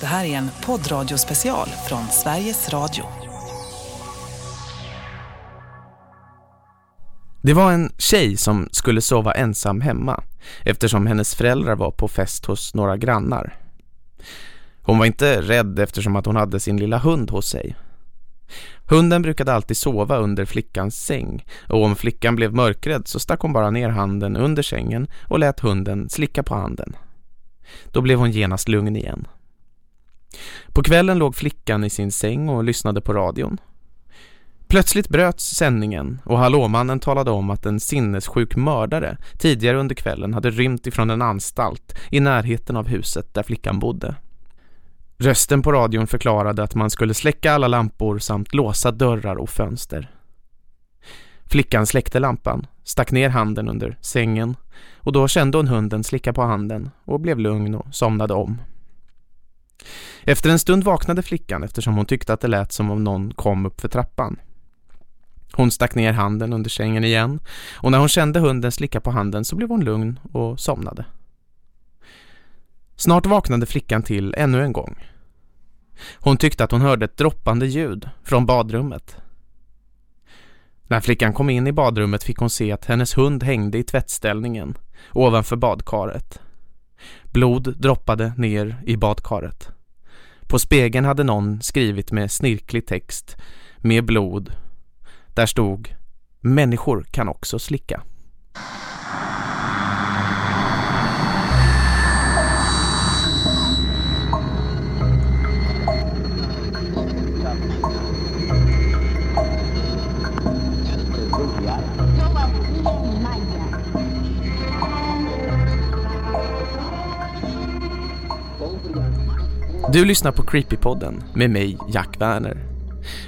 Det här är en poddradiospecial från Sveriges Radio. Det var en tjej som skulle sova ensam hemma eftersom hennes föräldrar var på fest hos några grannar. Hon var inte rädd eftersom att hon hade sin lilla hund hos sig. Hunden brukade alltid sova under flickans säng och om flickan blev mörkrädd så stack hon bara ner handen under sängen och lät hunden slicka på handen. Då blev hon genast lugn igen. På kvällen låg flickan i sin säng och lyssnade på radion. Plötsligt bröts sändningen och hallåmannen talade om att en sinnessjuk mördare tidigare under kvällen hade rymt ifrån en anstalt i närheten av huset där flickan bodde. Rösten på radion förklarade att man skulle släcka alla lampor samt låsa dörrar och fönster. Flickan släckte lampan, stack ner handen under sängen och då kände hon hunden slicka på handen och blev lugn och somnade om. Efter en stund vaknade flickan eftersom hon tyckte att det lät som om någon kom upp för trappan. Hon stack ner handen under sängen igen och när hon kände hunden slicka på handen så blev hon lugn och somnade. Snart vaknade flickan till ännu en gång. Hon tyckte att hon hörde ett droppande ljud från badrummet. När flickan kom in i badrummet fick hon se att hennes hund hängde i tvättställningen ovanför badkaret. Blod droppade ner i badkaret. På spegeln hade någon skrivit med snirklig text med blod. Där stod Människor kan också slicka. Du lyssnar på Creepypodden med mig, Jack Werner.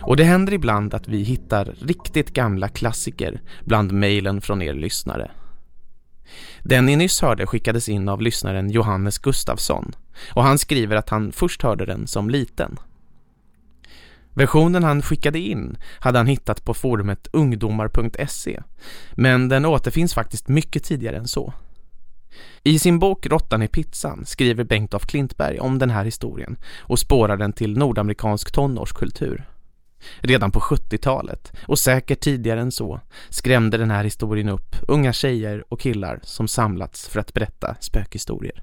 Och det händer ibland att vi hittar riktigt gamla klassiker bland mejlen från er lyssnare. Den ni nyss hörde skickades in av lyssnaren Johannes Gustafsson och han skriver att han först hörde den som liten. Versionen han skickade in hade han hittat på forumet ungdomar.se men den återfinns faktiskt mycket tidigare än så. I sin bok Råttan i pizzan skriver Bengt af Klintberg om den här historien och spårar den till nordamerikansk tonårskultur. Redan på 70-talet, och säkert tidigare än så, skrämde den här historien upp unga tjejer och killar som samlats för att berätta spökhistorier.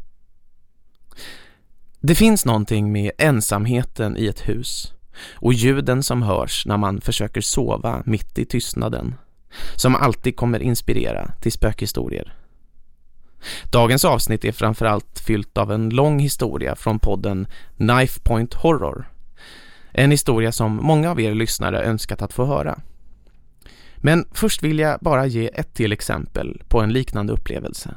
Det finns någonting med ensamheten i ett hus och ljuden som hörs när man försöker sova mitt i tystnaden som alltid kommer inspirera till spökhistorier. Dagens avsnitt är framförallt fyllt av en lång historia från podden Knife Point Horror. En historia som många av er lyssnare önskat att få höra. Men först vill jag bara ge ett till exempel på en liknande upplevelse.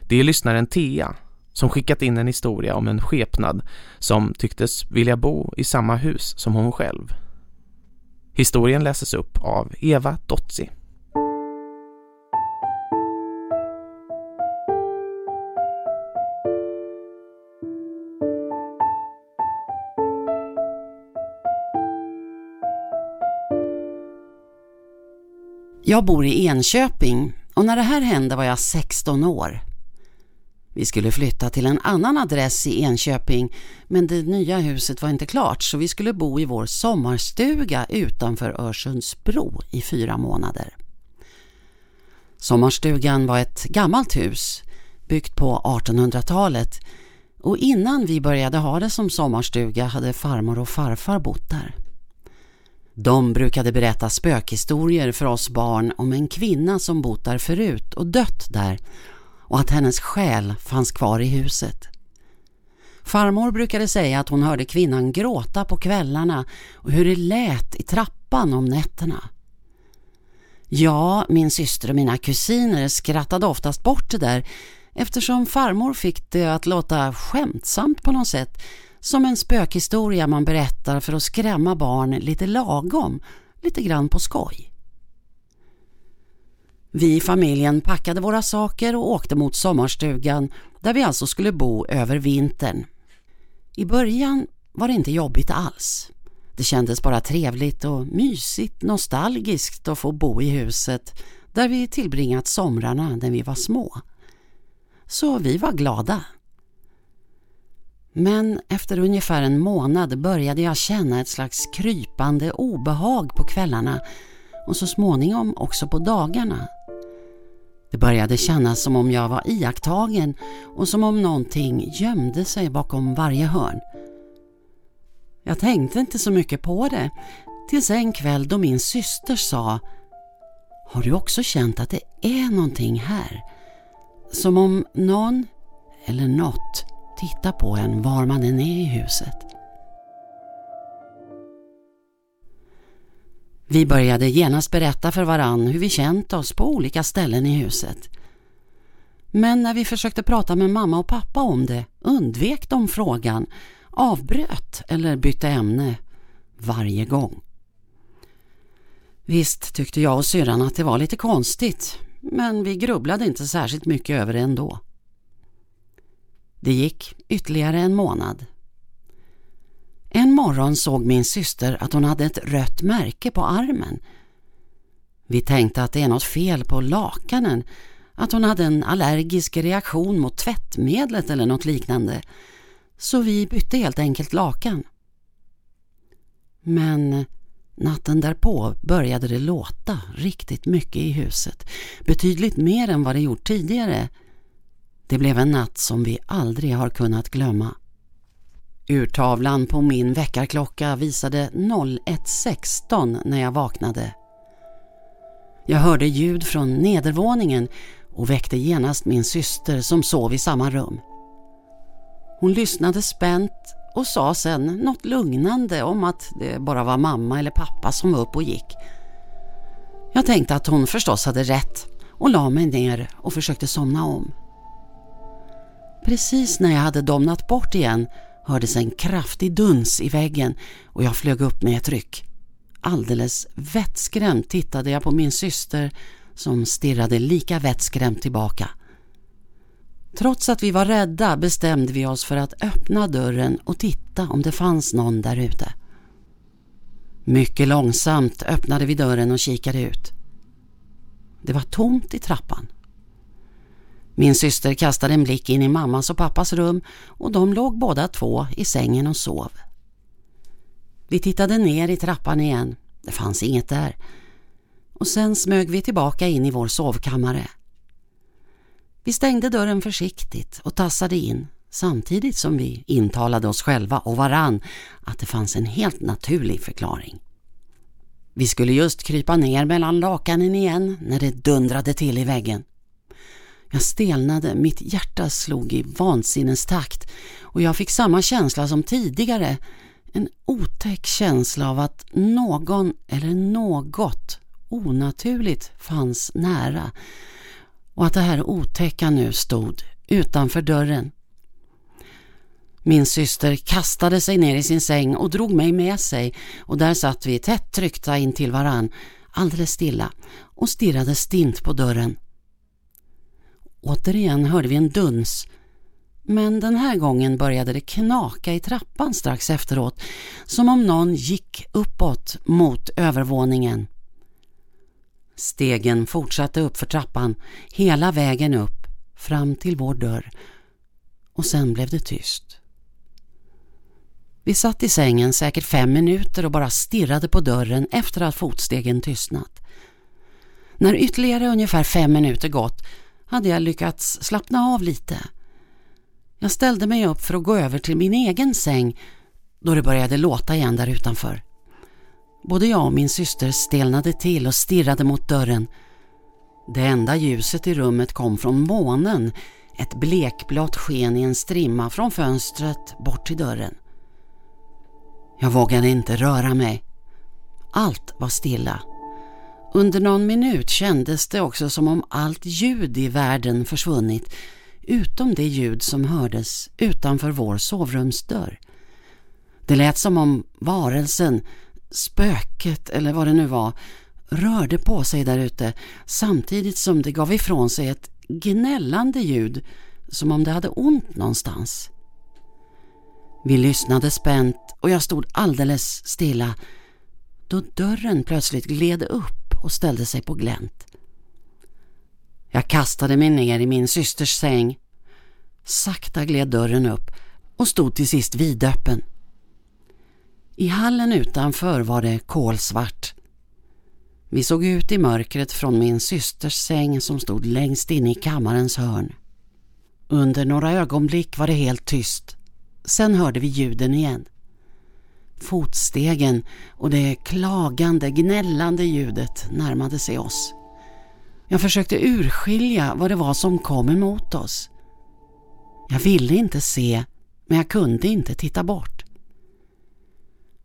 Det är lyssnaren Thea som skickat in en historia om en skepnad som tycktes vilja bo i samma hus som hon själv. Historien läses upp av Eva Dotzi. Jag bor i Enköping och när det här hände var jag 16 år. Vi skulle flytta till en annan adress i Enköping men det nya huset var inte klart så vi skulle bo i vår sommarstuga utanför Örsundsbro i fyra månader. Sommarstugan var ett gammalt hus byggt på 1800-talet och innan vi började ha det som sommarstuga hade farmor och farfar bott där. De brukade berätta spökhistorier för oss barn om en kvinna som bott där förut och dött där och att hennes själ fanns kvar i huset. Farmor brukade säga att hon hörde kvinnan gråta på kvällarna och hur det lät i trappan om nätterna. Ja, min syster och mina kusiner skrattade oftast bort det där eftersom farmor fick det att låta skämtsamt på något sätt som en spökhistoria man berättar för att skrämma barn lite lagom, lite grann på skoj. Vi i familjen packade våra saker och åkte mot sommarstugan där vi alltså skulle bo över vintern. I början var det inte jobbigt alls. Det kändes bara trevligt och mysigt, nostalgiskt att få bo i huset där vi tillbringat somrarna när vi var små. Så vi var glada. Men efter ungefär en månad började jag känna ett slags krypande obehag på kvällarna och så småningom också på dagarna. Det började kännas som om jag var iakttagen och som om någonting gömde sig bakom varje hörn. Jag tänkte inte så mycket på det tills en kväll då min syster sa Har du också känt att det är någonting här? Som om någon eller något titta på en var man än är i huset. Vi började genast berätta för varann hur vi känt oss på olika ställen i huset. Men när vi försökte prata med mamma och pappa om det undvek de frågan, avbröt eller bytte ämne varje gång. Visst tyckte jag och syrran att det var lite konstigt, men vi grubblade inte särskilt mycket över det ändå. Det gick ytterligare en månad. En morgon såg min syster att hon hade ett rött märke på armen. Vi tänkte att det är något fel på lakanen, att hon hade en allergisk reaktion mot tvättmedlet eller något liknande. Så vi bytte helt enkelt lakan. Men natten därpå började det låta riktigt mycket i huset. Betydligt mer än vad det gjort tidigare. Det blev en natt som vi aldrig har kunnat glömma. Urtavlan på min väckarklocka visade 01.16 när jag vaknade. Jag hörde ljud från nedervåningen och väckte genast min syster som sov i samma rum. Hon lyssnade spänt och sa sen något lugnande om att det bara var mamma eller pappa som var upp och gick. Jag tänkte att hon förstås hade rätt och la mig ner och försökte somna om. Precis när jag hade domnat bort igen hördes en kraftig duns i väggen och jag flög upp med ett ryck. Alldeles vettskrämt tittade jag på min syster som stirrade lika vettskrämt tillbaka. Trots att vi var rädda bestämde vi oss för att öppna dörren och titta om det fanns någon där ute. Mycket långsamt öppnade vi dörren och kikade ut. Det var tomt i trappan. Min syster kastade en blick in i mammas och pappas rum och de låg båda två i sängen och sov. Vi tittade ner i trappan igen. Det fanns inget där. Och sen smög vi tillbaka in i vår sovkammare. Vi stängde dörren försiktigt och tassade in samtidigt som vi intalade oss själva och varann att det fanns en helt naturlig förklaring. Vi skulle just krypa ner mellan lakanen igen när det dundrade till i väggen. Jag stelnade, mitt hjärta slog i vansinnestakt och jag fick samma känsla som tidigare. En otäck känsla av att någon eller något onaturligt fanns nära och att det här otäcka nu stod utanför dörren. Min syster kastade sig ner i sin säng och drog mig med sig och där satt vi tätt tryckta in till varann, alldeles stilla och stirrade stint på dörren. Återigen hörde vi en duns. Men den här gången började det knaka i trappan strax efteråt, som om någon gick uppåt mot övervåningen. Stegen fortsatte upp för trappan, hela vägen upp, fram till vår dörr. Och sen blev det tyst. Vi satt i sängen säkert fem minuter och bara stirrade på dörren efter att fotstegen tystnat. När ytterligare ungefär fem minuter gått hade jag lyckats slappna av lite. Jag ställde mig upp för att gå över till min egen säng då det började låta igen där utanför. Både jag och min syster stelnade till och stirrade mot dörren. Det enda ljuset i rummet kom från månen, ett blekblått sken i en strimma från fönstret bort till dörren. Jag vågade inte röra mig. Allt var stilla. Under någon minut kändes det också som om allt ljud i världen försvunnit utom det ljud som hördes utanför vår sovrumsdörr. Det lät som om varelsen, spöket eller vad det nu var, rörde på sig där ute samtidigt som det gav ifrån sig ett gnällande ljud som om det hade ont någonstans. Vi lyssnade spänt och jag stod alldeles stilla då dörren plötsligt gled upp och ställde sig på glänt. Jag kastade mig ner i min systers säng. Sakta gled dörren upp och stod till sist vidöppen. I hallen utanför var det kolsvart. Vi såg ut i mörkret från min systers säng som stod längst in i kammarens hörn. Under några ögonblick var det helt tyst. Sen hörde vi ljuden igen. Fotstegen och det klagande, gnällande ljudet närmade sig oss. Jag försökte urskilja vad det var som kom emot oss. Jag ville inte se, men jag kunde inte titta bort.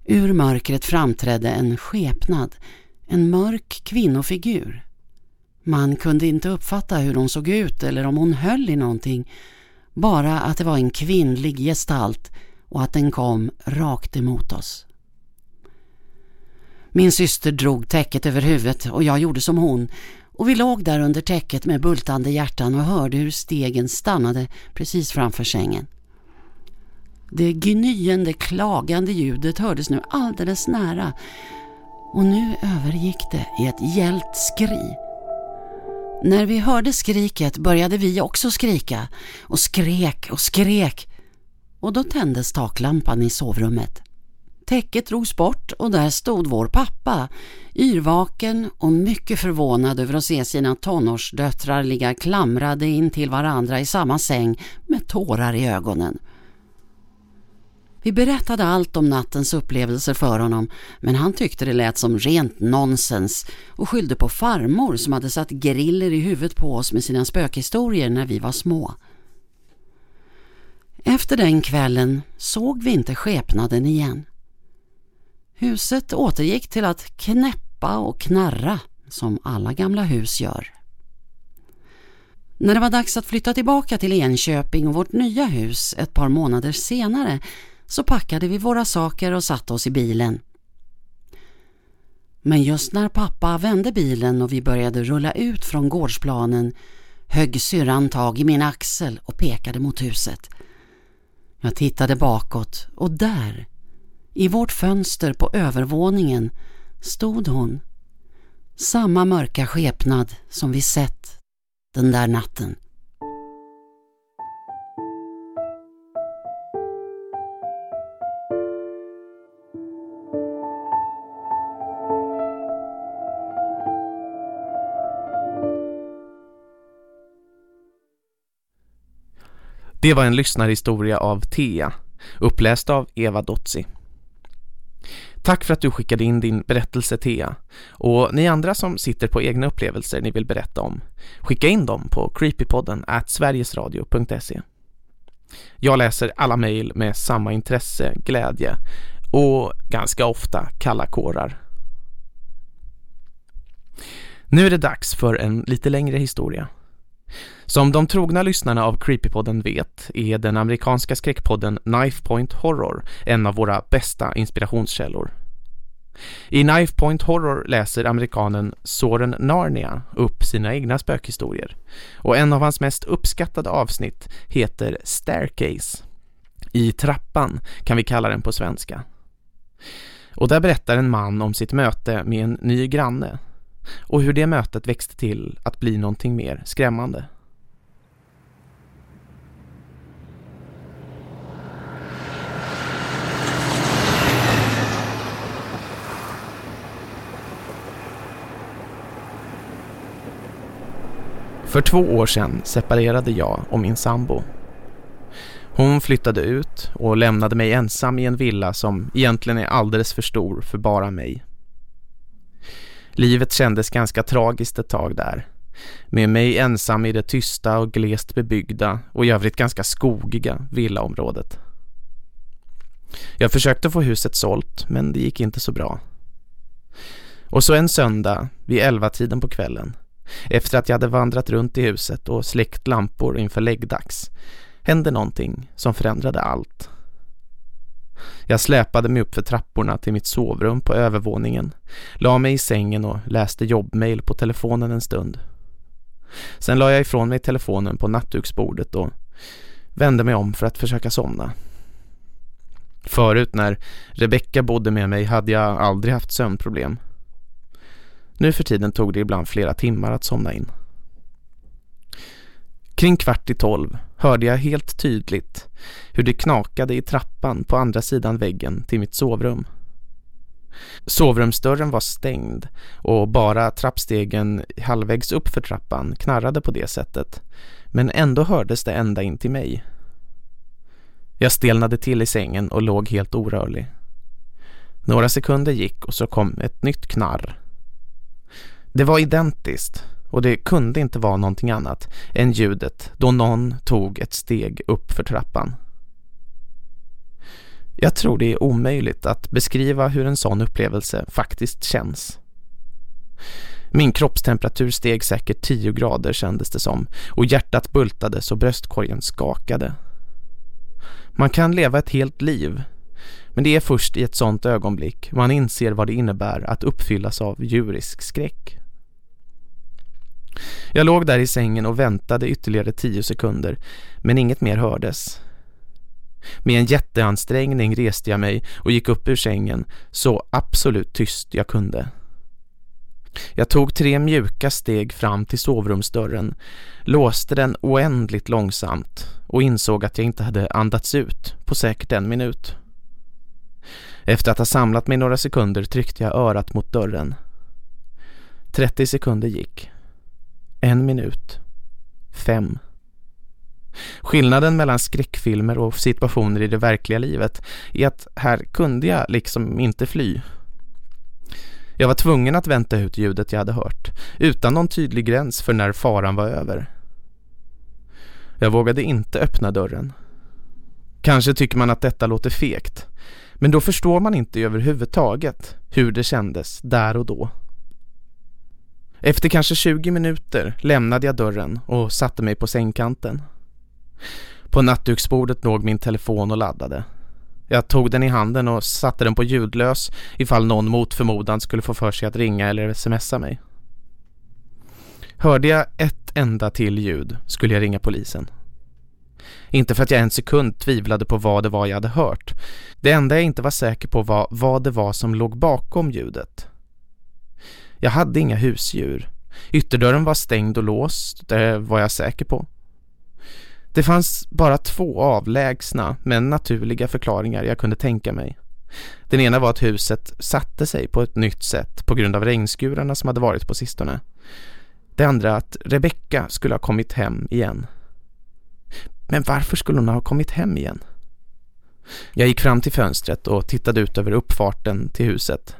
Ur mörkret framträdde en skepnad, en mörk kvinnofigur. Man kunde inte uppfatta hur hon såg ut eller om hon höll i någonting, bara att det var en kvinnlig gestalt och att den kom rakt emot oss. Min syster drog täcket över huvudet och jag gjorde som hon och vi låg där under täcket med bultande hjärtan och hörde hur stegen stannade precis framför sängen. Det gnyende, klagande ljudet hördes nu alldeles nära och nu övergick det i ett gällt skri. När vi hörde skriket började vi också skrika och skrek och skrek och då tändes taklampan i sovrummet. Täcket drogs bort och där stod vår pappa, yrvaken och mycket förvånad över att se sina tonårsdöttrar ligga klamrade in till varandra i samma säng med tårar i ögonen. Vi berättade allt om nattens upplevelser för honom men han tyckte det lät som rent nonsens och skyllde på farmor som hade satt griller i huvudet på oss med sina spökhistorier när vi var små. Efter den kvällen såg vi inte skepnaden igen. Huset återgick till att knäppa och knarra som alla gamla hus gör. När det var dags att flytta tillbaka till Enköping och vårt nya hus ett par månader senare så packade vi våra saker och satte oss i bilen. Men just när pappa vände bilen och vi började rulla ut från gårdsplanen högg syrran tag i min axel och pekade mot huset. Jag tittade bakåt och där, i vårt fönster på övervåningen, stod hon. Samma mörka skepnad som vi sett den där natten. Det var en lyssnarhistoria av Thea, uppläst av Eva Dotzi. Tack för att du skickade in din berättelse Thea. Och ni andra som sitter på egna upplevelser ni vill berätta om, skicka in dem på creepypodden at sverigesradio.se. Jag läser alla mejl med samma intresse, glädje och ganska ofta kalla kårar. Nu är det dags för en lite längre historia. Som de trogna lyssnarna av Creepypodden vet är den amerikanska skräckpodden Knife Point Horror en av våra bästa inspirationskällor. I Knife Point Horror läser amerikanen Soren Narnia upp sina egna spökhistorier och en av hans mest uppskattade avsnitt heter Staircase. I trappan kan vi kalla den på svenska. Och där berättar en man om sitt möte med en ny granne och hur det mötet växte till att bli någonting mer skrämmande. För två år sedan separerade jag och min sambo. Hon flyttade ut och lämnade mig ensam i en villa som egentligen är alldeles för stor för bara mig. Livet kändes ganska tragiskt ett tag där. Med mig ensam i det tysta och glest bebyggda och i övrigt ganska skogiga villaområdet. Jag försökte få huset sålt men det gick inte så bra. Och så en söndag vid elva tiden på kvällen efter att jag hade vandrat runt i huset och släckt lampor inför läggdags hände någonting som förändrade allt. Jag släpade mig upp för trapporna till mitt sovrum på övervåningen, la mig i sängen och läste jobbmail på telefonen en stund. Sen la jag ifrån mig telefonen på nattduksbordet och vände mig om för att försöka somna. Förut när Rebecca bodde med mig hade jag aldrig haft sömnproblem. Nu för tiden tog det ibland flera timmar att somna in. Kring kvart i tolv hörde jag helt tydligt hur det knakade i trappan på andra sidan väggen till mitt sovrum. Sovrumsdörren var stängd och bara trappstegen halvvägs upp för trappan knarrade på det sättet. Men ändå hördes det ända in till mig. Jag stelnade till i sängen och låg helt orörlig. Några sekunder gick och så kom ett nytt knarr. Det var identiskt och det kunde inte vara någonting annat än ljudet då någon tog ett steg upp för trappan. Jag tror det är omöjligt att beskriva hur en sån upplevelse faktiskt känns. Min kroppstemperatur steg säkert 10 grader kändes det som och hjärtat bultade så bröstkorgen skakade. Man kan leva ett helt liv men det är först i ett sånt ögonblick man inser vad det innebär att uppfyllas av djurisk skräck. Jag låg där i sängen och väntade ytterligare tio sekunder men inget mer hördes. Med en jätteansträngning reste jag mig och gick upp ur sängen så absolut tyst jag kunde. Jag tog tre mjuka steg fram till sovrumsdörren, låste den oändligt långsamt och insåg att jag inte hade andats ut på säkert en minut. Efter att ha samlat mig några sekunder tryckte jag örat mot dörren. 30 sekunder gick. En minut. Fem. Skillnaden mellan skräckfilmer och situationer i det verkliga livet är att här kunde jag liksom inte fly. Jag var tvungen att vänta ut ljudet jag hade hört, utan någon tydlig gräns för när faran var över. Jag vågade inte öppna dörren. Kanske tycker man att detta låter fegt, men då förstår man inte överhuvudtaget hur det kändes där och då. Efter kanske 20 minuter lämnade jag dörren och satte mig på sängkanten. På nattduksbordet låg min telefon och laddade. Jag tog den i handen och satte den på ljudlös ifall någon mot förmodan skulle få för sig att ringa eller smsa mig. Hörde jag ett enda till ljud skulle jag ringa polisen. Inte för att jag en sekund tvivlade på vad det var jag hade hört. Det enda jag inte var säker på var vad det var som låg bakom ljudet. Jag hade inga husdjur. Ytterdörren var stängd och låst, det var jag säker på. Det fanns bara två avlägsna men naturliga förklaringar jag kunde tänka mig. Den ena var att huset satte sig på ett nytt sätt på grund av regnskurarna som hade varit på sistone. Det andra att Rebecka skulle ha kommit hem igen. Men varför skulle hon ha kommit hem igen? Jag gick fram till fönstret och tittade ut över uppfarten till huset.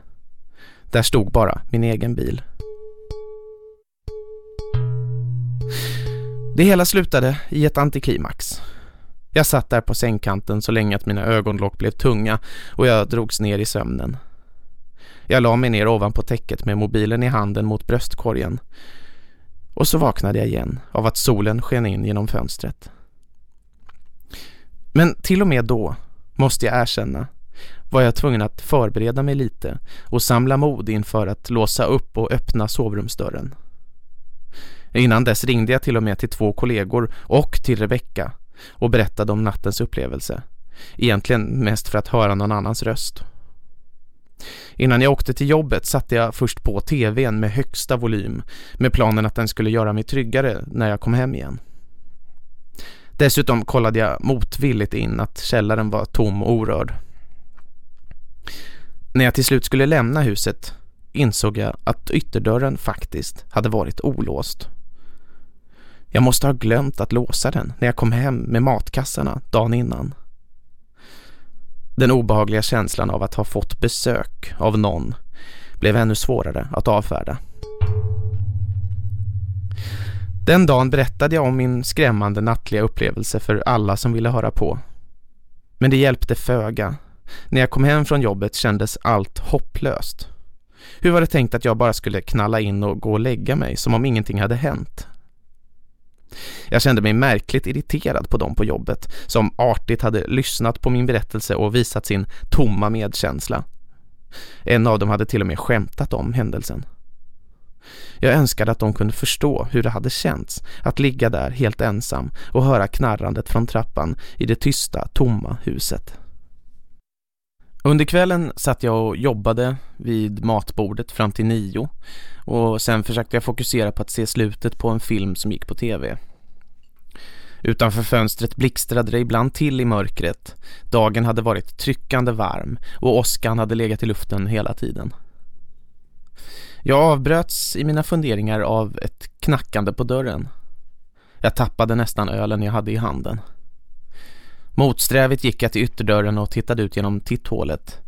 Där stod bara min egen bil. Det hela slutade i ett antiklimax. Jag satt där på sängkanten så länge att mina ögonlock blev tunga och jag drogs ner i sömnen. Jag la mig ner ovanpå täcket med mobilen i handen mot bröstkorgen. Och så vaknade jag igen av att solen sken in genom fönstret. Men till och med då, måste jag erkänna, var jag tvungen att förbereda mig lite och samla mod inför att låsa upp och öppna sovrumsdörren. Innan dess ringde jag till och med till två kollegor och till Rebecca och berättade om nattens upplevelse. Egentligen mest för att höra någon annans röst. Innan jag åkte till jobbet satte jag först på tvn med högsta volym med planen att den skulle göra mig tryggare när jag kom hem igen. Dessutom kollade jag motvilligt in att källaren var tom och orörd. När jag till slut skulle lämna huset insåg jag att ytterdörren faktiskt hade varit olåst. Jag måste ha glömt att låsa den när jag kom hem med matkassarna dagen innan. Den obehagliga känslan av att ha fått besök av någon blev ännu svårare att avfärda. Den dagen berättade jag om min skrämmande nattliga upplevelse för alla som ville höra på. Men det hjälpte föga. När jag kom hem från jobbet kändes allt hopplöst. Hur var det tänkt att jag bara skulle knalla in och gå och lägga mig som om ingenting hade hänt? Jag kände mig märkligt irriterad på dem på jobbet som artigt hade lyssnat på min berättelse och visat sin tomma medkänsla. En av dem hade till och med skämtat om händelsen. Jag önskade att de kunde förstå hur det hade känts att ligga där helt ensam och höra knarrandet från trappan i det tysta, tomma huset. Under kvällen satt jag och jobbade vid matbordet fram till nio och sen försökte jag fokusera på att se slutet på en film som gick på tv. Utanför fönstret blixtrade det ibland till i mörkret. Dagen hade varit tryckande varm och åskan hade legat i luften hela tiden. Jag avbröts i mina funderingar av ett knackande på dörren. Jag tappade nästan ölen jag hade i handen. Motsträvigt gick jag till ytterdörren och tittade ut genom titthålet.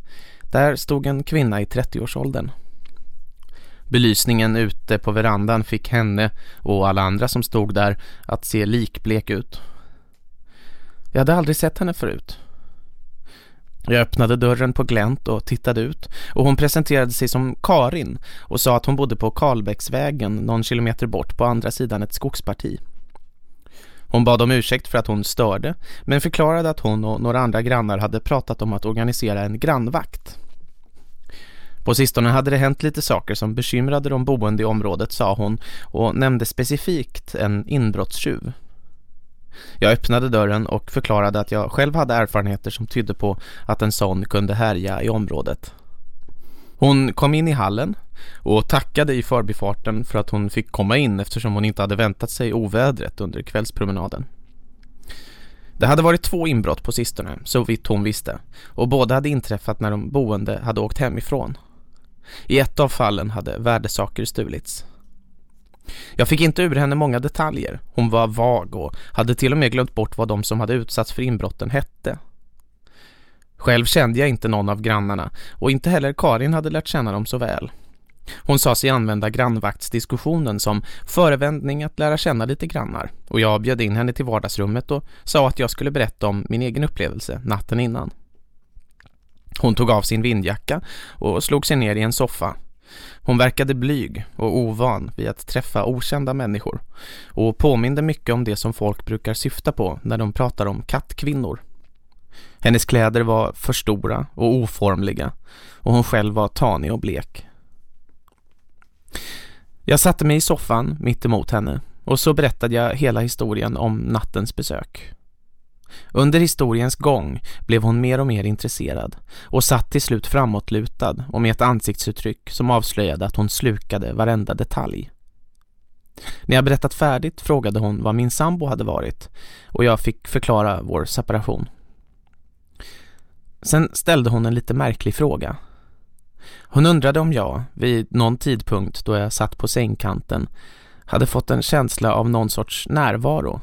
Där stod en kvinna i 30-årsåldern. Belysningen ute på verandan fick henne och alla andra som stod där att se likblek ut. Jag hade aldrig sett henne förut. Jag öppnade dörren på glänt och tittade ut och hon presenterade sig som Karin och sa att hon bodde på Karlbäcksvägen någon kilometer bort på andra sidan ett skogsparti. Hon bad om ursäkt för att hon störde men förklarade att hon och några andra grannar hade pratat om att organisera en grannvakt. På sistone hade det hänt lite saker som bekymrade de boende i området, sa hon och nämnde specifikt en inbrottstjuv. Jag öppnade dörren och förklarade att jag själv hade erfarenheter som tydde på att en sån kunde härja i området. Hon kom in i hallen och tackade i förbifarten för att hon fick komma in eftersom hon inte hade väntat sig ovädret under kvällspromenaden. Det hade varit två inbrott på sistone, så vitt hon visste, och båda hade inträffat när de boende hade åkt hemifrån. I ett av fallen hade värdesaker stulits. Jag fick inte ur henne många detaljer. Hon var vag och hade till och med glömt bort vad de som hade utsatts för inbrotten hette. Själv kände jag inte någon av grannarna och inte heller Karin hade lärt känna dem så väl. Hon sa sig använda grannvaktsdiskussionen som förevändning att lära känna lite grannar och jag bjöd in henne till vardagsrummet och sa att jag skulle berätta om min egen upplevelse natten innan. Hon tog av sin vindjacka och slog sig ner i en soffa. Hon verkade blyg och ovan vid att träffa okända människor och påminde mycket om det som folk brukar syfta på när de pratar om kattkvinnor. Hennes kläder var för stora och oformliga och hon själv var tanig och blek. Jag satte mig i soffan mitt emot henne och så berättade jag hela historien om nattens besök. Under historiens gång blev hon mer och mer intresserad och satt till slut framåtlutad och med ett ansiktsuttryck som avslöjade att hon slukade varenda detalj. När jag berättat färdigt frågade hon vad min sambo hade varit och jag fick förklara vår separation. Sen ställde hon en lite märklig fråga. Hon undrade om jag, vid någon tidpunkt då jag satt på sängkanten, hade fått en känsla av någon sorts närvaro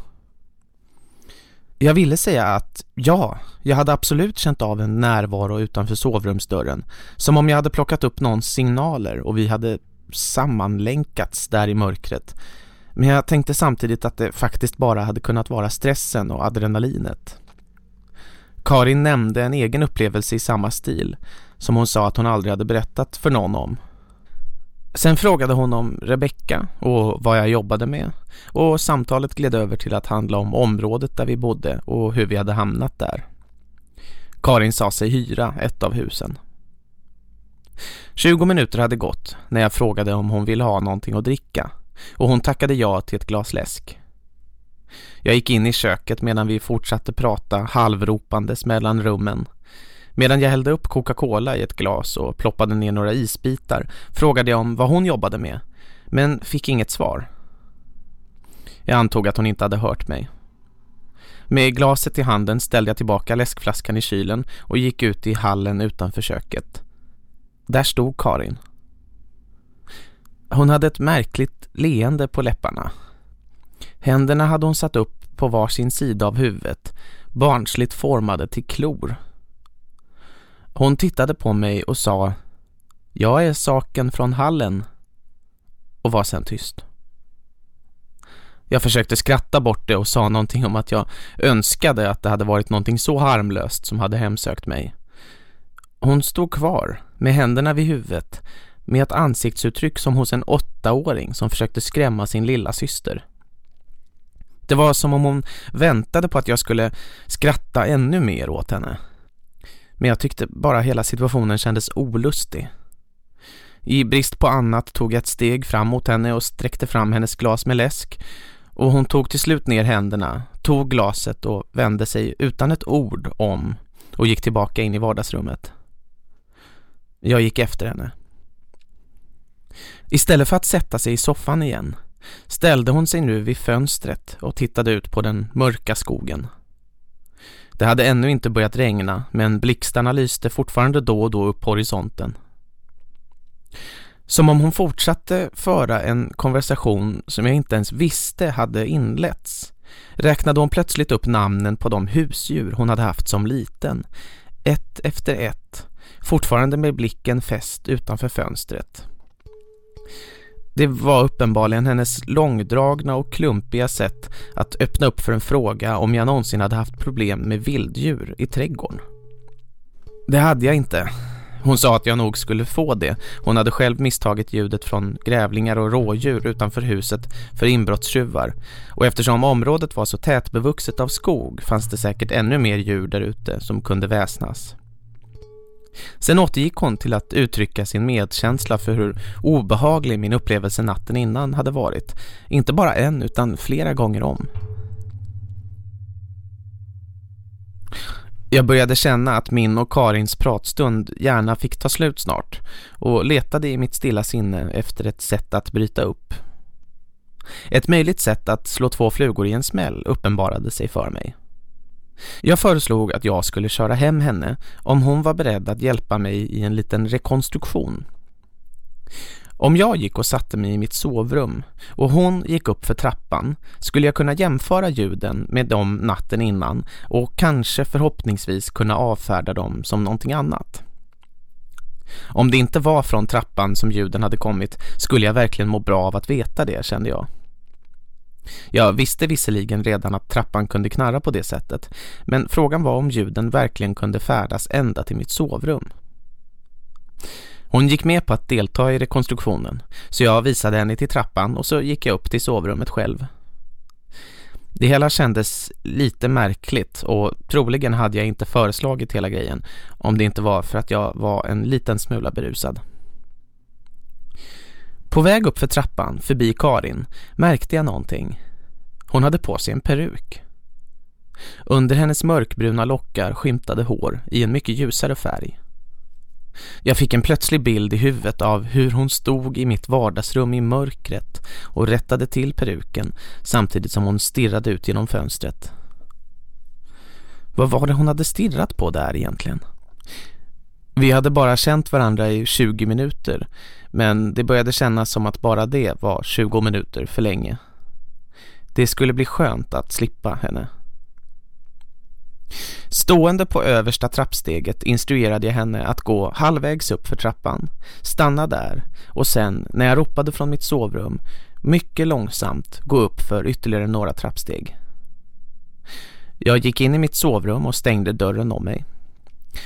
jag ville säga att ja, jag hade absolut känt av en närvaro utanför sovrumsdörren. Som om jag hade plockat upp någons signaler och vi hade sammanlänkats där i mörkret. Men jag tänkte samtidigt att det faktiskt bara hade kunnat vara stressen och adrenalinet. Karin nämnde en egen upplevelse i samma stil som hon sa att hon aldrig hade berättat för någon om. Sen frågade hon om Rebecka och vad jag jobbade med och samtalet gled över till att handla om området där vi bodde och hur vi hade hamnat där. Karin sa sig hyra ett av husen. 20 minuter hade gått när jag frågade om hon ville ha någonting att dricka och hon tackade ja till ett glas läsk. Jag gick in i köket medan vi fortsatte prata halvropandes mellan rummen Medan jag hällde upp Coca-Cola i ett glas och ploppade ner några isbitar frågade jag om vad hon jobbade med, men fick inget svar. Jag antog att hon inte hade hört mig. Med glaset i handen ställde jag tillbaka läskflaskan i kylen och gick ut i hallen utanför köket. Där stod Karin. Hon hade ett märkligt leende på läpparna. Händerna hade hon satt upp på varsin sida av huvudet, barnsligt formade till klor. Hon tittade på mig och sa Jag är saken från hallen och var sen tyst. Jag försökte skratta bort det och sa någonting om att jag önskade att det hade varit någonting så harmlöst som hade hemsökt mig. Hon stod kvar med händerna vid huvudet med ett ansiktsuttryck som hos en åttaåring som försökte skrämma sin lilla syster. Det var som om hon väntade på att jag skulle skratta ännu mer åt henne. Men jag tyckte bara hela situationen kändes olustig. I brist på annat tog jag ett steg fram mot henne och sträckte fram hennes glas med läsk. Och hon tog till slut ner händerna, tog glaset och vände sig utan ett ord om och gick tillbaka in i vardagsrummet. Jag gick efter henne. Istället för att sätta sig i soffan igen ställde hon sig nu vid fönstret och tittade ut på den mörka skogen. Det hade ännu inte börjat regna men blixtarna lyste fortfarande då och då upp horisonten. Som om hon fortsatte föra en konversation som jag inte ens visste hade inletts räknade hon plötsligt upp namnen på de husdjur hon hade haft som liten. Ett efter ett, fortfarande med blicken fäst utanför fönstret. Det var uppenbarligen hennes långdragna och klumpiga sätt att öppna upp för en fråga om jag någonsin hade haft problem med vilddjur i trädgården. Det hade jag inte. Hon sa att jag nog skulle få det. Hon hade själv misstagit ljudet från grävlingar och rådjur utanför huset för inbrottstjuvar. Och eftersom området var så tätbevuxet av skog fanns det säkert ännu mer djur där ute som kunde väsnas. Sen återgick hon till att uttrycka sin medkänsla för hur obehaglig min upplevelse natten innan hade varit. Inte bara en utan flera gånger om. Jag började känna att min och Karins pratstund gärna fick ta slut snart och letade i mitt stilla sinne efter ett sätt att bryta upp. Ett möjligt sätt att slå två flugor i en smäll uppenbarade sig för mig. Jag föreslog att jag skulle köra hem henne om hon var beredd att hjälpa mig i en liten rekonstruktion. Om jag gick och satte mig i mitt sovrum och hon gick upp för trappan skulle jag kunna jämföra ljuden med dem natten innan och kanske förhoppningsvis kunna avfärda dem som någonting annat. Om det inte var från trappan som ljuden hade kommit skulle jag verkligen må bra av att veta det, kände jag. Jag visste visserligen redan att trappan kunde knarra på det sättet, men frågan var om ljuden verkligen kunde färdas ända till mitt sovrum. Hon gick med på att delta i rekonstruktionen, så jag visade henne till trappan och så gick jag upp till sovrummet själv. Det hela kändes lite märkligt och troligen hade jag inte föreslagit hela grejen om det inte var för att jag var en liten smula berusad. På väg upp för trappan, förbi Karin, märkte jag någonting. Hon hade på sig en peruk. Under hennes mörkbruna lockar skymtade hår i en mycket ljusare färg. Jag fick en plötslig bild i huvudet av hur hon stod i mitt vardagsrum i mörkret och rättade till peruken samtidigt som hon stirrade ut genom fönstret. Vad var det hon hade stirrat på där egentligen? Vi hade bara känt varandra i 20 minuter men det började kännas som att bara det var 20 minuter för länge. Det skulle bli skönt att slippa henne. Stående på översta trappsteget instruerade jag henne att gå halvvägs upp för trappan, stanna där och sen, när jag ropade från mitt sovrum, mycket långsamt gå upp för ytterligare några trappsteg. Jag gick in i mitt sovrum och stängde dörren om mig.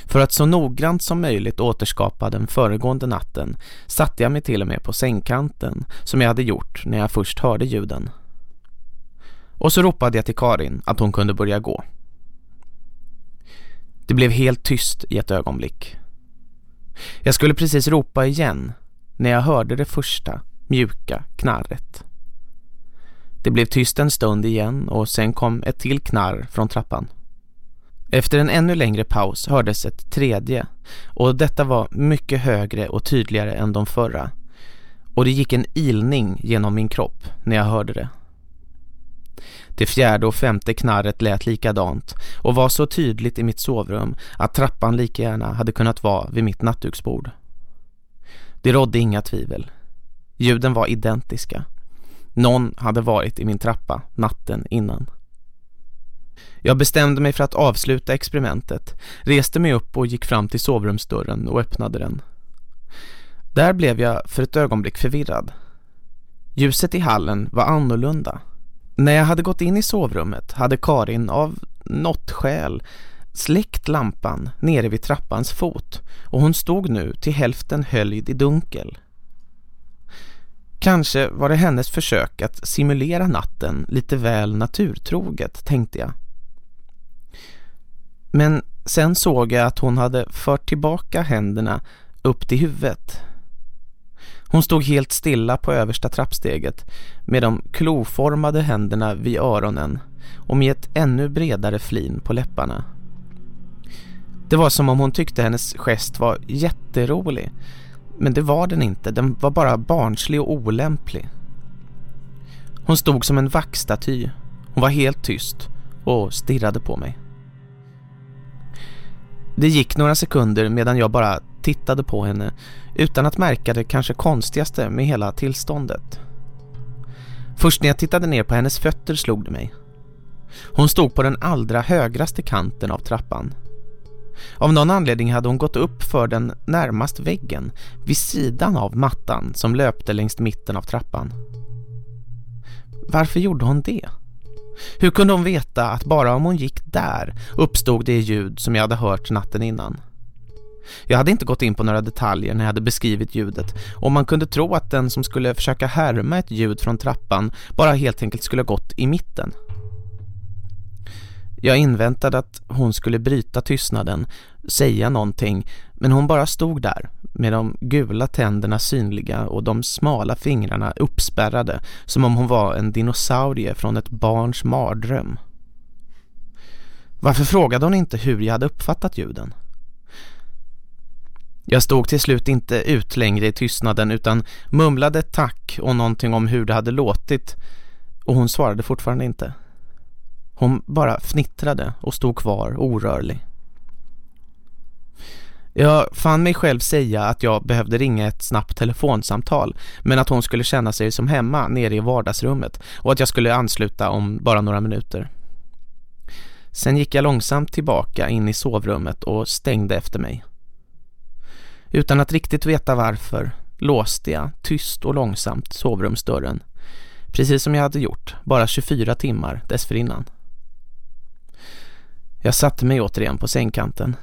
För att så noggrant som möjligt återskapa den föregående natten satte jag mig till och med på sängkanten som jag hade gjort när jag först hörde ljuden. Och så ropade jag till Karin att hon kunde börja gå. Det blev helt tyst i ett ögonblick. Jag skulle precis ropa igen när jag hörde det första mjuka knarret. Det blev tyst en stund igen och sen kom ett till knarr från trappan. Efter en ännu längre paus hördes ett tredje och detta var mycket högre och tydligare än de förra. Och det gick en ilning genom min kropp när jag hörde det. Det fjärde och femte knarret lät likadant och var så tydligt i mitt sovrum att trappan lika gärna hade kunnat vara vid mitt nattduksbord. Det rådde inga tvivel. Ljuden var identiska. Någon hade varit i min trappa natten innan. Jag bestämde mig för att avsluta experimentet, reste mig upp och gick fram till sovrumsdörren och öppnade den. Där blev jag för ett ögonblick förvirrad. Ljuset i hallen var annorlunda. När jag hade gått in i sovrummet hade Karin av något skäl släckt lampan nere vid trappans fot och hon stod nu till hälften höljd i dunkel. Kanske var det hennes försök att simulera natten lite väl naturtroget, tänkte jag. Men sen såg jag att hon hade fört tillbaka händerna upp till huvudet. Hon stod helt stilla på översta trappsteget med de kloformade händerna vid öronen och med ett ännu bredare flin på läpparna. Det var som om hon tyckte hennes gest var jätterolig. Men det var den inte, den var bara barnslig och olämplig. Hon stod som en vaxstaty. Hon var helt tyst och stirrade på mig. Det gick några sekunder medan jag bara tittade på henne utan att märka det kanske konstigaste med hela tillståndet. Först när jag tittade ner på hennes fötter slog det mig. Hon stod på den allra högraste kanten av trappan. Av någon anledning hade hon gått upp för den närmast väggen, vid sidan av mattan som löpte längs mitten av trappan. Varför gjorde hon det? Hur kunde hon veta att bara om hon gick där uppstod det ljud som jag hade hört natten innan? Jag hade inte gått in på några detaljer när jag hade beskrivit ljudet och man kunde tro att den som skulle försöka härma ett ljud från trappan bara helt enkelt skulle gått i mitten. Jag inväntade att hon skulle bryta tystnaden, säga någonting, men hon bara stod där med de gula tänderna synliga och de smala fingrarna uppspärrade som om hon var en dinosaurie från ett barns mardröm. Varför frågade hon inte hur jag hade uppfattat ljuden? Jag stod till slut inte ut längre i tystnaden utan mumlade tack och någonting om hur det hade låtit och hon svarade fortfarande inte. Hon bara fnittrade och stod kvar orörlig. Jag fann mig själv säga att jag behövde ringa ett snabbt telefonsamtal men att hon skulle känna sig som hemma nere i vardagsrummet och att jag skulle ansluta om bara några minuter. Sen gick jag långsamt tillbaka in i sovrummet och stängde efter mig. Utan att riktigt veta varför låste jag tyst och långsamt sovrumsdörren. Precis som jag hade gjort, bara 24 timmar dessförinnan. Jag satte mig återigen på sängkanten.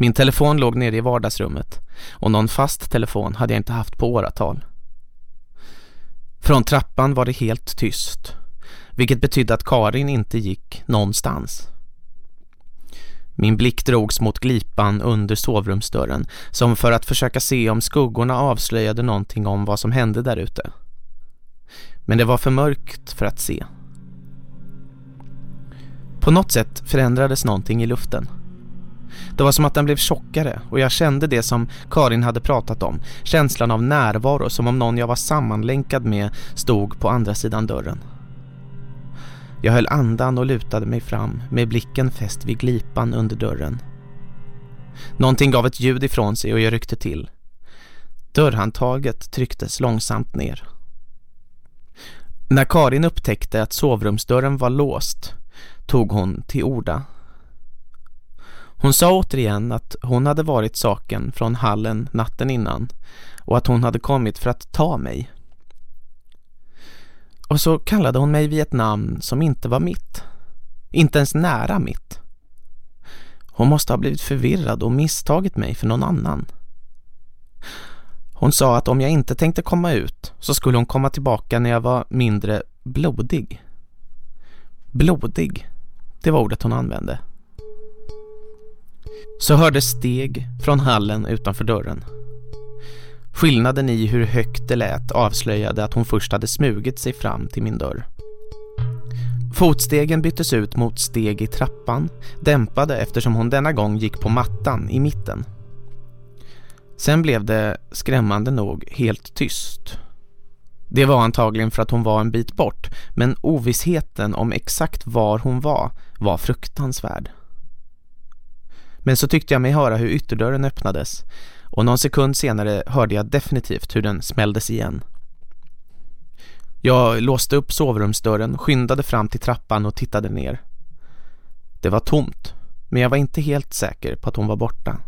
Min telefon låg nere i vardagsrummet och någon fast telefon hade jag inte haft på åratal. Från trappan var det helt tyst, vilket betydde att Karin inte gick någonstans. Min blick drogs mot glipan under sovrumsdörren som för att försöka se om skuggorna avslöjade någonting om vad som hände där ute. Men det var för mörkt för att se. På något sätt förändrades någonting i luften. Det var som att den blev tjockare och jag kände det som Karin hade pratat om. Känslan av närvaro som om någon jag var sammanlänkad med stod på andra sidan dörren. Jag höll andan och lutade mig fram med blicken fäst vid glipan under dörren. Någonting gav ett ljud ifrån sig och jag ryckte till. Dörrhandtaget trycktes långsamt ner. När Karin upptäckte att sovrumsdörren var låst tog hon till orda. Hon sa återigen att hon hade varit saken från hallen natten innan och att hon hade kommit för att ta mig. Och så kallade hon mig vid ett namn som inte var mitt. Inte ens nära mitt. Hon måste ha blivit förvirrad och misstagit mig för någon annan. Hon sa att om jag inte tänkte komma ut så skulle hon komma tillbaka när jag var mindre blodig. Blodig, det var ordet hon använde. Så hördes steg från hallen utanför dörren. Skillnaden i hur högt det lät avslöjade att hon först hade smugit sig fram till min dörr. Fotstegen byttes ut mot steg i trappan, dämpade eftersom hon denna gång gick på mattan i mitten. Sen blev det skrämmande nog helt tyst. Det var antagligen för att hon var en bit bort, men ovissheten om exakt var hon var var fruktansvärd. Men så tyckte jag mig höra hur ytterdörren öppnades och någon sekund senare hörde jag definitivt hur den smälldes igen. Jag låste upp sovrumsdörren, skyndade fram till trappan och tittade ner. Det var tomt, men jag var inte helt säker på att hon var borta.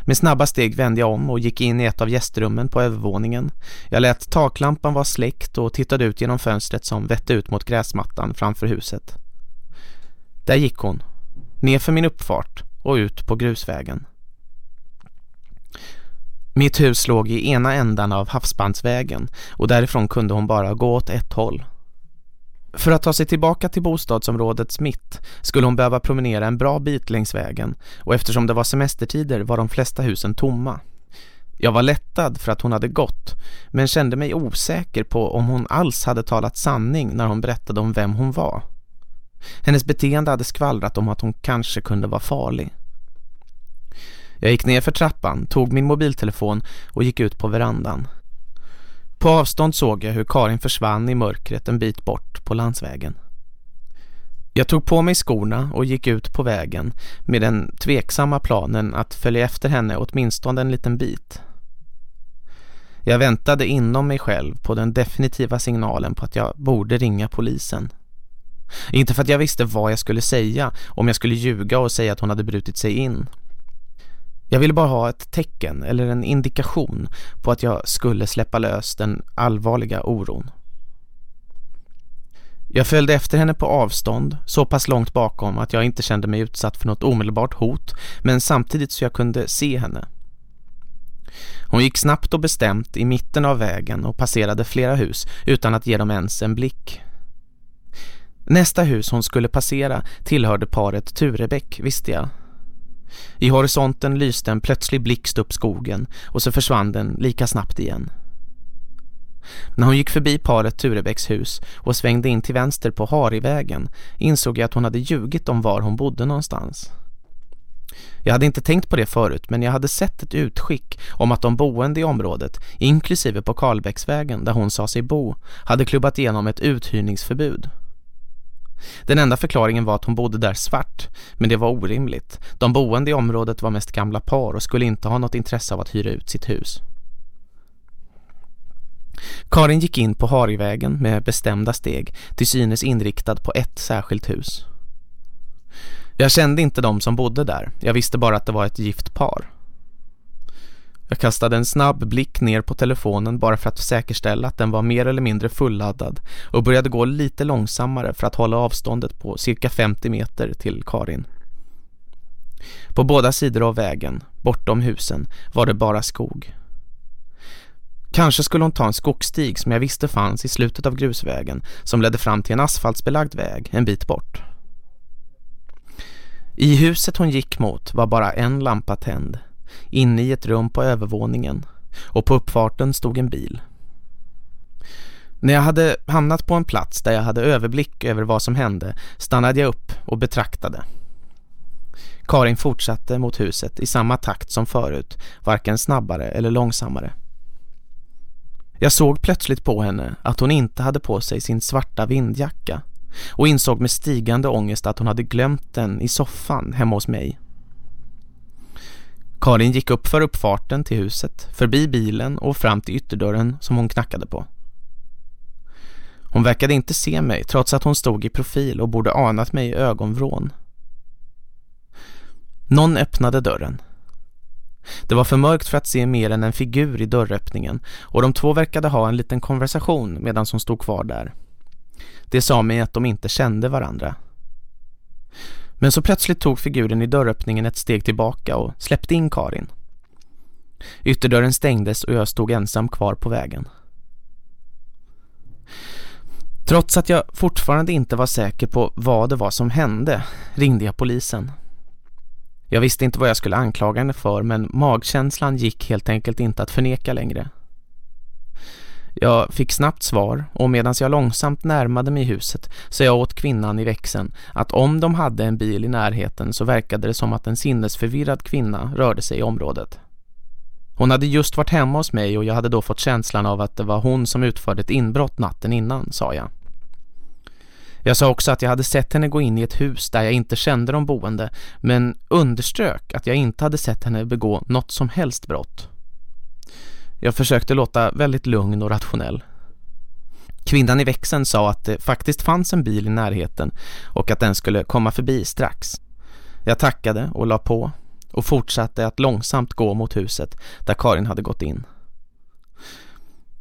Med snabba steg vände jag om och gick in i ett av gästrummen på övervåningen. Jag lät taklampan vara släckt och tittade ut genom fönstret som vette ut mot gräsmattan framför huset. Där gick hon, ner för min uppfart och ut på grusvägen. Mitt hus låg i ena ändan av havsbandsvägen och därifrån kunde hon bara gå åt ett håll. För att ta sig tillbaka till bostadsområdets mitt skulle hon behöva promenera en bra bit längs vägen och eftersom det var semestertider var de flesta husen tomma. Jag var lättad för att hon hade gått men kände mig osäker på om hon alls hade talat sanning när hon berättade om vem hon var. Hennes beteende hade skvallrat om att hon kanske kunde vara farlig. Jag gick ner för trappan, tog min mobiltelefon och gick ut på verandan. På avstånd såg jag hur Karin försvann i mörkret en bit bort på landsvägen. Jag tog på mig skorna och gick ut på vägen med den tveksamma planen att följa efter henne åtminstone en liten bit. Jag väntade inom mig själv på den definitiva signalen på att jag borde ringa polisen. Inte för att jag visste vad jag skulle säga om jag skulle ljuga och säga att hon hade brutit sig in. Jag ville bara ha ett tecken eller en indikation på att jag skulle släppa lös den allvarliga oron. Jag följde efter henne på avstånd, så pass långt bakom att jag inte kände mig utsatt för något omedelbart hot, men samtidigt så jag kunde se henne. Hon gick snabbt och bestämt i mitten av vägen och passerade flera hus utan att ge dem ens en blick. Nästa hus hon skulle passera tillhörde paret Turebäck, visste jag. I horisonten lyste en plötslig blixt upp skogen och så försvann den lika snabbt igen. När hon gick förbi paret Turebäcks hus och svängde in till vänster på Harivägen insåg jag att hon hade ljugit om var hon bodde någonstans. Jag hade inte tänkt på det förut men jag hade sett ett utskick om att de boende i området, inklusive på Karlbäcksvägen där hon sa sig bo, hade klubbat igenom ett uthyrningsförbud. Den enda förklaringen var att hon bodde där svart, men det var orimligt. De boende i området var mest gamla par och skulle inte ha något intresse av att hyra ut sitt hus. Karin gick in på Harivägen med bestämda steg, till synes inriktad på ett särskilt hus. Jag kände inte de som bodde där, jag visste bara att det var ett gift par. Jag kastade en snabb blick ner på telefonen bara för att säkerställa att den var mer eller mindre fulladdad och började gå lite långsammare för att hålla avståndet på cirka 50 meter till Karin. På båda sidor av vägen, bortom husen, var det bara skog. Kanske skulle hon ta en skogsstig som jag visste fanns i slutet av grusvägen som ledde fram till en asfaltsbelagd väg en bit bort. I huset hon gick mot var bara en lampa tänd inne i ett rum på övervåningen och på uppfarten stod en bil. När jag hade hamnat på en plats där jag hade överblick över vad som hände stannade jag upp och betraktade. Karin fortsatte mot huset i samma takt som förut, varken snabbare eller långsammare. Jag såg plötsligt på henne att hon inte hade på sig sin svarta vindjacka och insåg med stigande ångest att hon hade glömt den i soffan hemma hos mig. Karin gick upp för uppfarten till huset, förbi bilen och fram till ytterdörren som hon knackade på. Hon verkade inte se mig trots att hon stod i profil och borde anat mig i ögonvrån. Någon öppnade dörren. Det var för mörkt för att se mer än en figur i dörröppningen och de två verkade ha en liten konversation medan hon stod kvar där. Det sa mig att de inte kände varandra. Men så plötsligt tog figuren i dörröppningen ett steg tillbaka och släppte in Karin. Ytterdörren stängdes och jag stod ensam kvar på vägen. Trots att jag fortfarande inte var säker på vad det var som hände ringde jag polisen. Jag visste inte vad jag skulle anklaga henne för men magkänslan gick helt enkelt inte att förneka längre. Jag fick snabbt svar och medan jag långsamt närmade mig huset så jag åt kvinnan i växeln att om de hade en bil i närheten så verkade det som att en sinnesförvirrad kvinna rörde sig i området. Hon hade just varit hemma hos mig och jag hade då fått känslan av att det var hon som utförde ett inbrott natten innan, sa jag. Jag sa också att jag hade sett henne gå in i ett hus där jag inte kände de boende men underströk att jag inte hade sett henne begå något som helst brott. Jag försökte låta väldigt lugn och rationell. Kvinnan i växeln sa att det faktiskt fanns en bil i närheten och att den skulle komma förbi strax. Jag tackade och la på och fortsatte att långsamt gå mot huset där Karin hade gått in.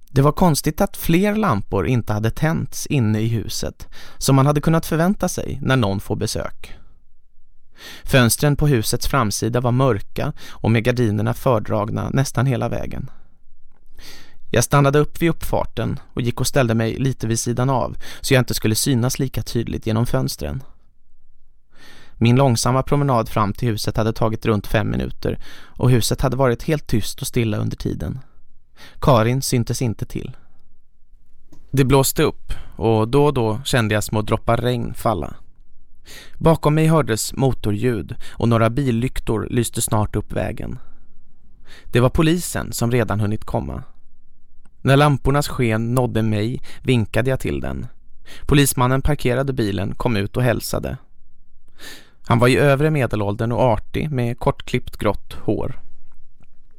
Det var konstigt att fler lampor inte hade tänts inne i huset som man hade kunnat förvänta sig när någon får besök. Fönstren på husets framsida var mörka och med gardinerna fördragna nästan hela vägen. Jag stannade upp vid uppfarten och gick och ställde mig lite vid sidan av så jag inte skulle synas lika tydligt genom fönstren. Min långsamma promenad fram till huset hade tagit runt fem minuter och huset hade varit helt tyst och stilla under tiden. Karin syntes inte till. Det blåste upp och då och då kände jag små droppar regn falla. Bakom mig hördes motorljud och några billyktor lyste snart upp vägen. Det var polisen som redan hunnit komma. När lampornas sken nådde mig vinkade jag till den. Polismannen parkerade bilen, kom ut och hälsade. Han var i övre medelåldern och artig med kortklippt grått hår.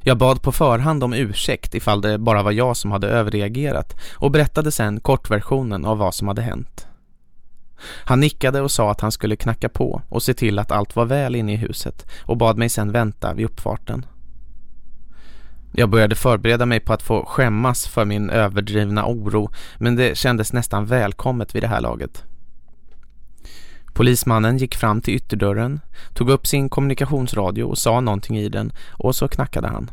Jag bad på förhand om ursäkt ifall det bara var jag som hade överreagerat och berättade sen kortversionen av vad som hade hänt. Han nickade och sa att han skulle knacka på och se till att allt var väl inne i huset och bad mig sen vänta vid uppfarten. Jag började förbereda mig på att få skämmas för min överdrivna oro men det kändes nästan välkommet vid det här laget. Polismannen gick fram till ytterdörren, tog upp sin kommunikationsradio och sa någonting i den och så knackade han.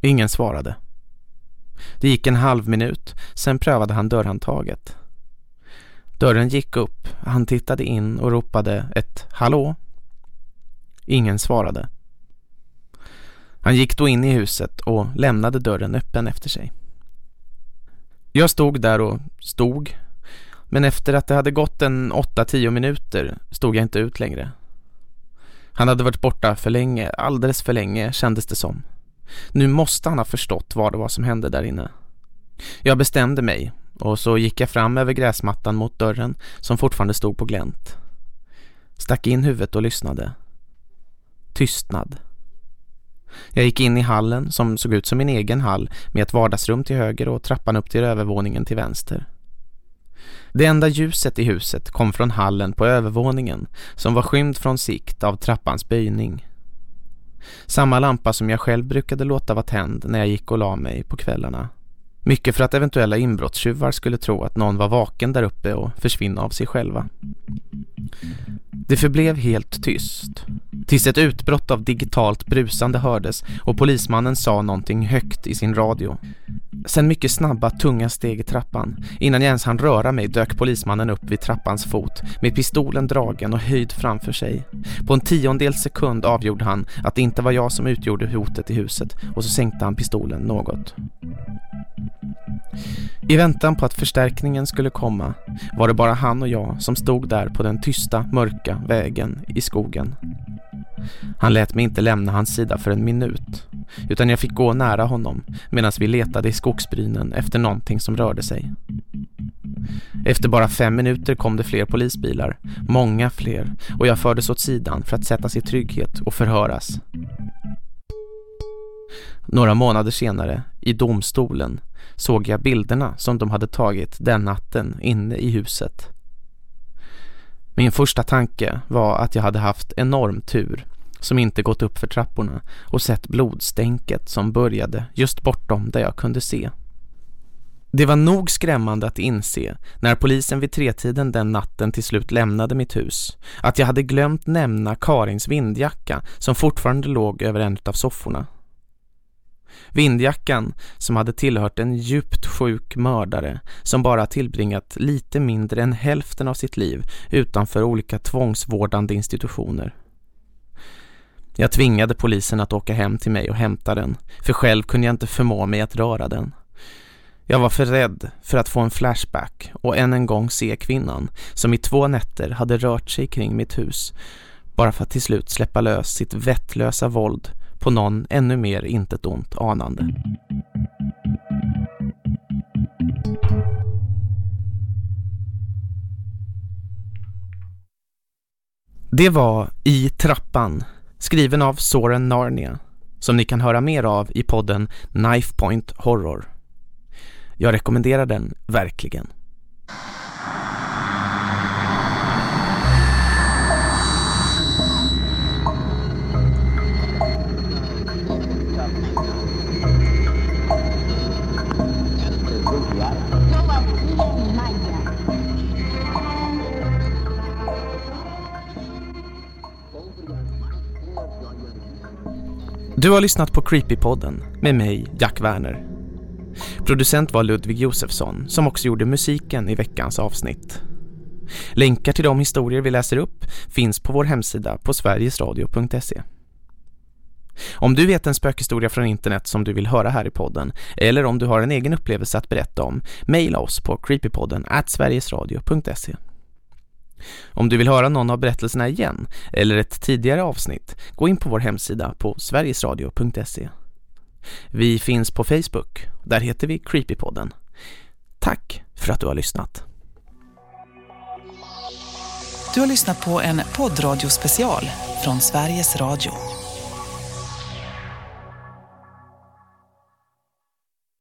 Ingen svarade. Det gick en halv minut, sen prövade han dörrhandtaget. Dörren gick upp, han tittade in och ropade ett hallå. Ingen svarade. Han gick då in i huset och lämnade dörren öppen efter sig. Jag stod där och stod, men efter att det hade gått en 8-10 minuter stod jag inte ut längre. Han hade varit borta för länge, alldeles för länge kändes det som. Nu måste han ha förstått vad det var som hände där inne. Jag bestämde mig och så gick jag fram över gräsmattan mot dörren som fortfarande stod på glänt. Stack in huvudet och lyssnade. Tystnad. Jag gick in i hallen som såg ut som min egen hall med ett vardagsrum till höger och trappan upp till övervåningen till vänster. Det enda ljuset i huset kom från hallen på övervåningen som var skymd från sikt av trappans böjning. Samma lampa som jag själv brukade låta vara tänd när jag gick och la mig på kvällarna. Mycket för att eventuella inbrottstjuvar skulle tro att någon var vaken där uppe och försvinna av sig själva. Det förblev helt tyst. Tills ett utbrott av digitalt brusande hördes och polismannen sa någonting högt i sin radio. Sen mycket snabba, tunga steg i trappan. Innan jag ens hann röra mig dök polismannen upp vid trappans fot med pistolen dragen och höjd framför sig. På en tiondel sekund avgjorde han att det inte var jag som utgjorde hotet i huset och så sänkte han pistolen något. I väntan på att förstärkningen skulle komma var det bara han och jag som stod där på den tysta, mörka vägen i skogen. Han lät mig inte lämna hans sida för en minut utan jag fick gå nära honom medan vi letade i skogsbrynen efter någonting som rörde sig. Efter bara fem minuter kom det fler polisbilar, många fler, och jag fördes åt sidan för att sättas i trygghet och förhöras. Några månader senare, i domstolen, såg jag bilderna som de hade tagit den natten inne i huset. Min första tanke var att jag hade haft enorm tur som inte gått upp för trapporna och sett blodstänket som började just bortom där jag kunde se. Det var nog skrämmande att inse när polisen vid tretiden den natten till slut lämnade mitt hus att jag hade glömt nämna Karins vindjacka som fortfarande låg över en av sofforna. Vindjackan som hade tillhört en djupt sjuk mördare som bara tillbringat lite mindre än hälften av sitt liv utanför olika tvångsvårdande institutioner. Jag tvingade polisen att åka hem till mig och hämta den, för själv kunde jag inte förmå mig att röra den. Jag var för rädd för att få en flashback och än en gång se kvinnan som i två nätter hade rört sig kring mitt hus bara för att till slut släppa lös sitt vettlösa våld på någon ännu mer intet ont anande. Det var I trappan, skriven av Soren Narnia, som ni kan höra mer av i podden Knife Point Horror. Jag rekommenderar den verkligen. Du har lyssnat på Creepypodden med mig, Jack Werner. Producent var Ludvig Josefsson som också gjorde musiken i veckans avsnitt. Länkar till de historier vi läser upp finns på vår hemsida på sverigesradio.se. Om du vet en spökhistoria från internet som du vill höra här i podden eller om du har en egen upplevelse att berätta om, mejla oss på creepypodden at sverigesradio.se. Om du vill höra någon av berättelserna igen eller ett tidigare avsnitt, gå in på vår hemsida på sverigesradio.se. Vi finns på Facebook. Där heter vi Creepypodden. Tack för att du har lyssnat. Du har lyssnat på en poddradiospecial från Sveriges Radio.